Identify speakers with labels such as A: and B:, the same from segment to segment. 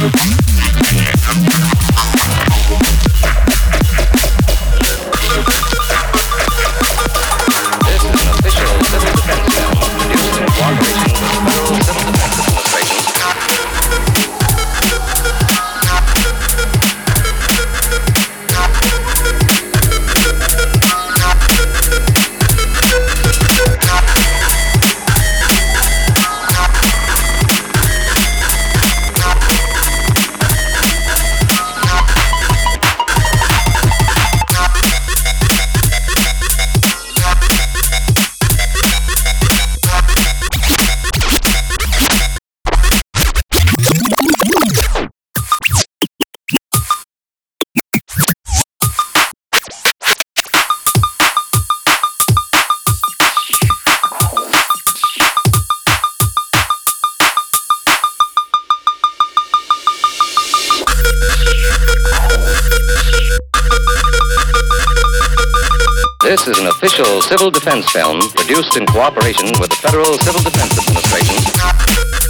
A: Mm-hmm. suspense film produced in cooperation with the Federal Civil Defense Administration.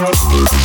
B: the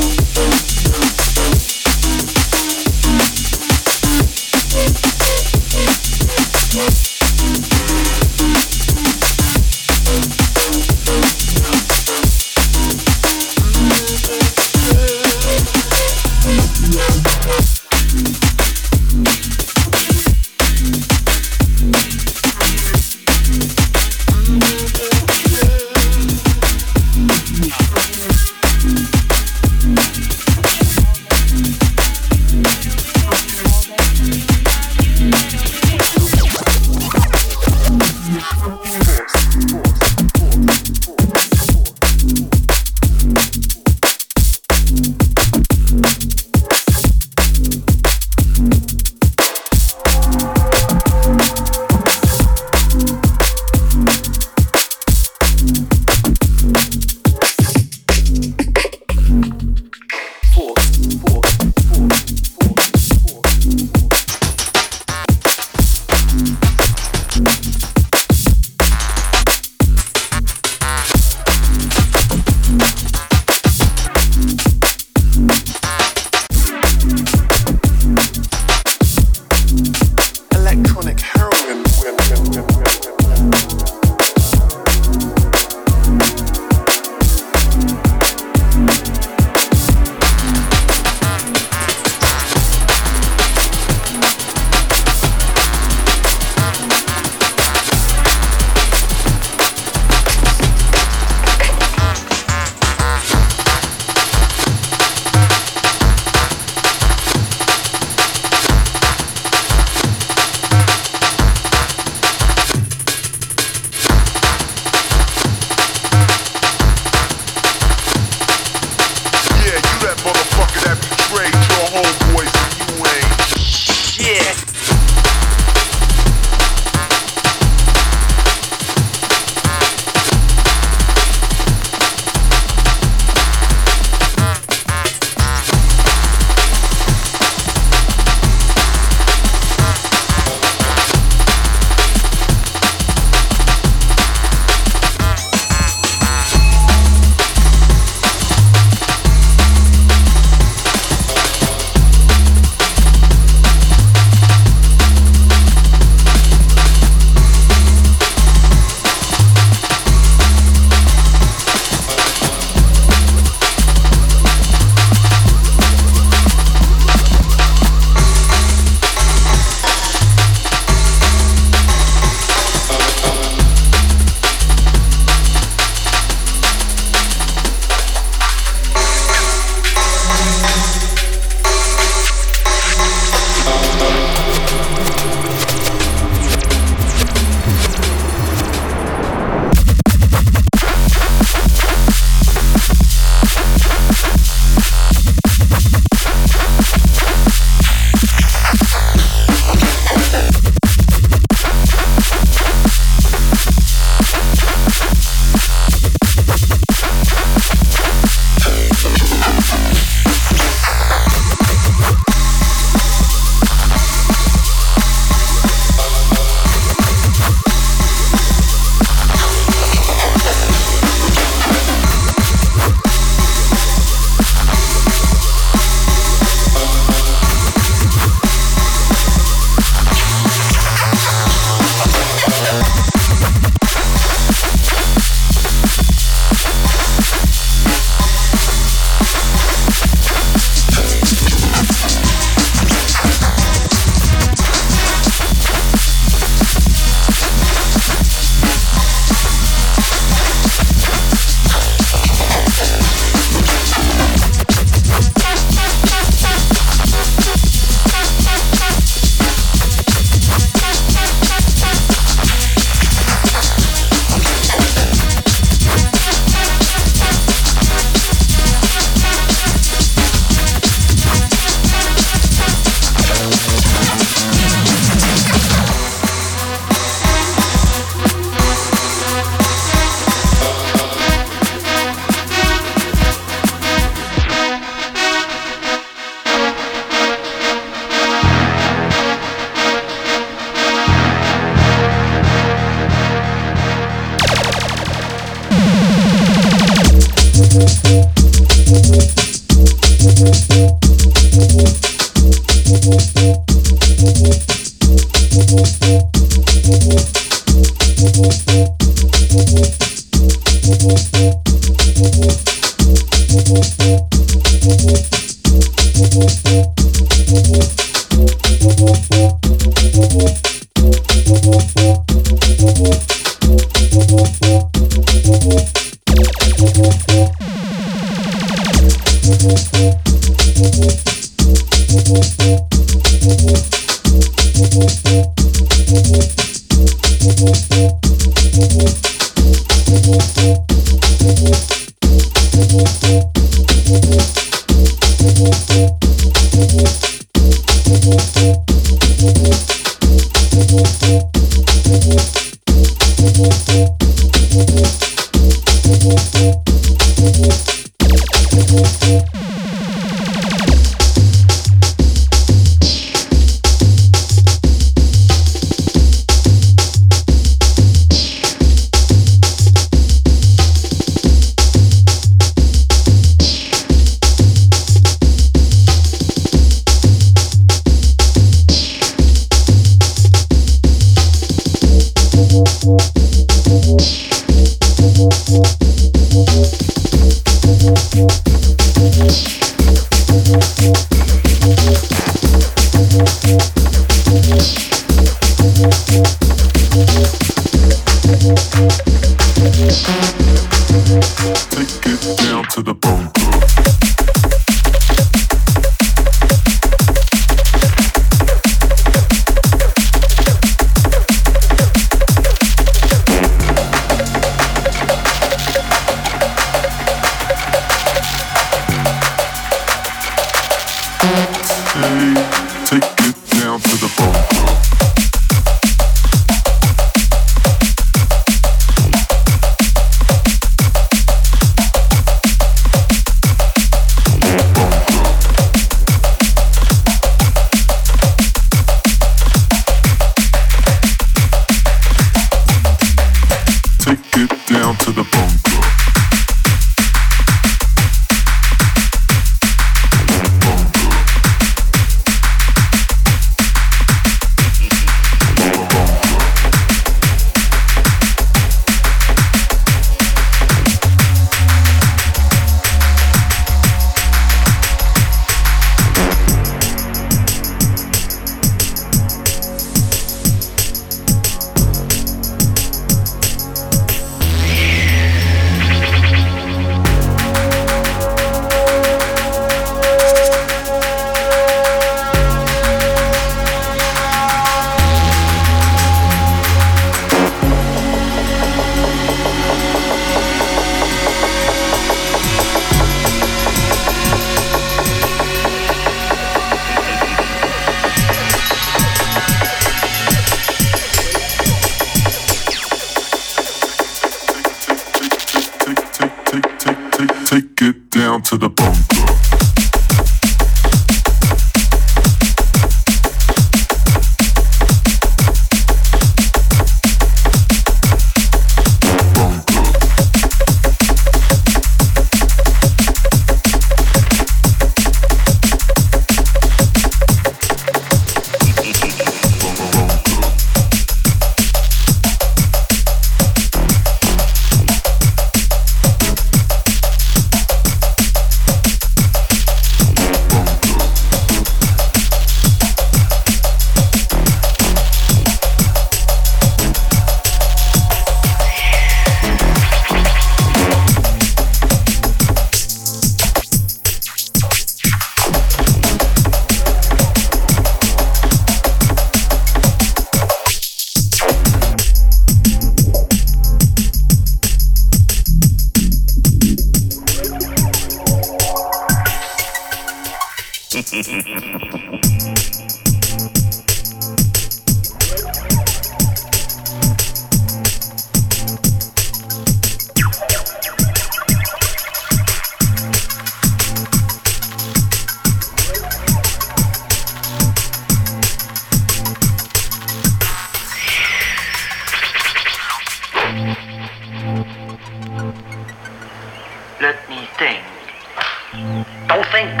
C: think,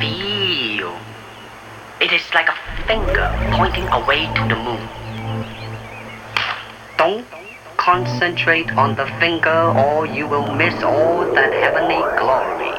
C: feel.
D: It is like a finger pointing away to the moon.
C: Don't concentrate on the finger or you will miss all that heavenly glory.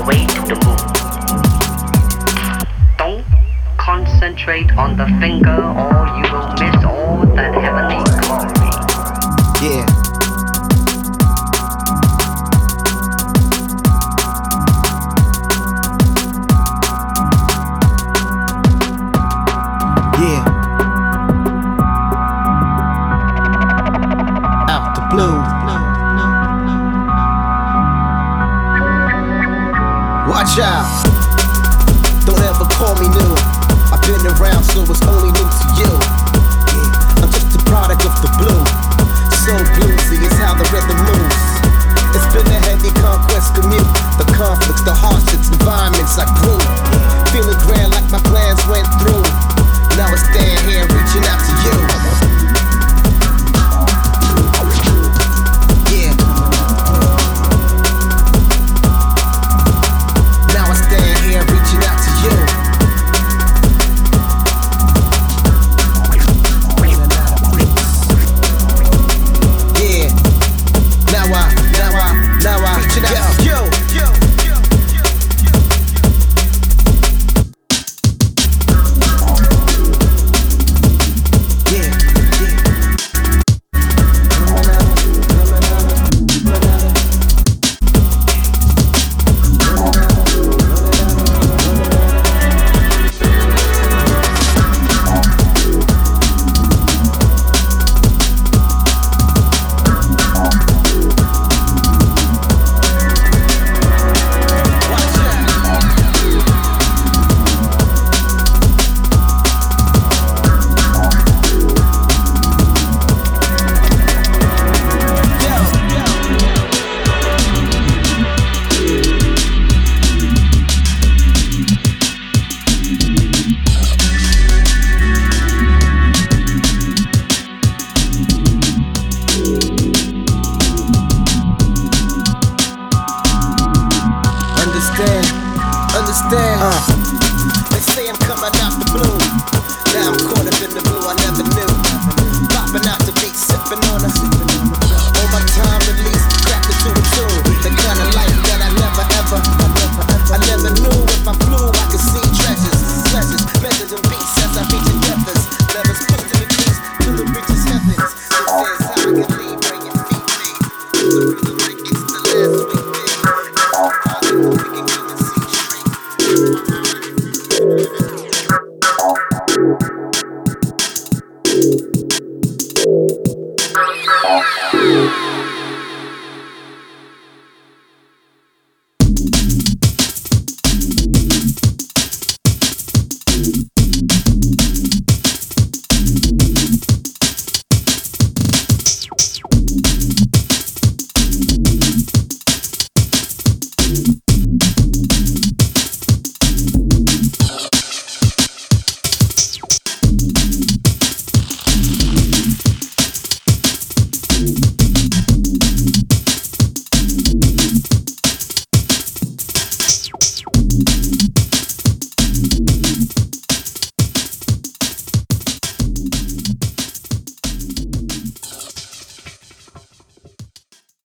D: away to the moon.
C: Don't concentrate on the finger or you will miss all that heavenly glory.
E: Yeah.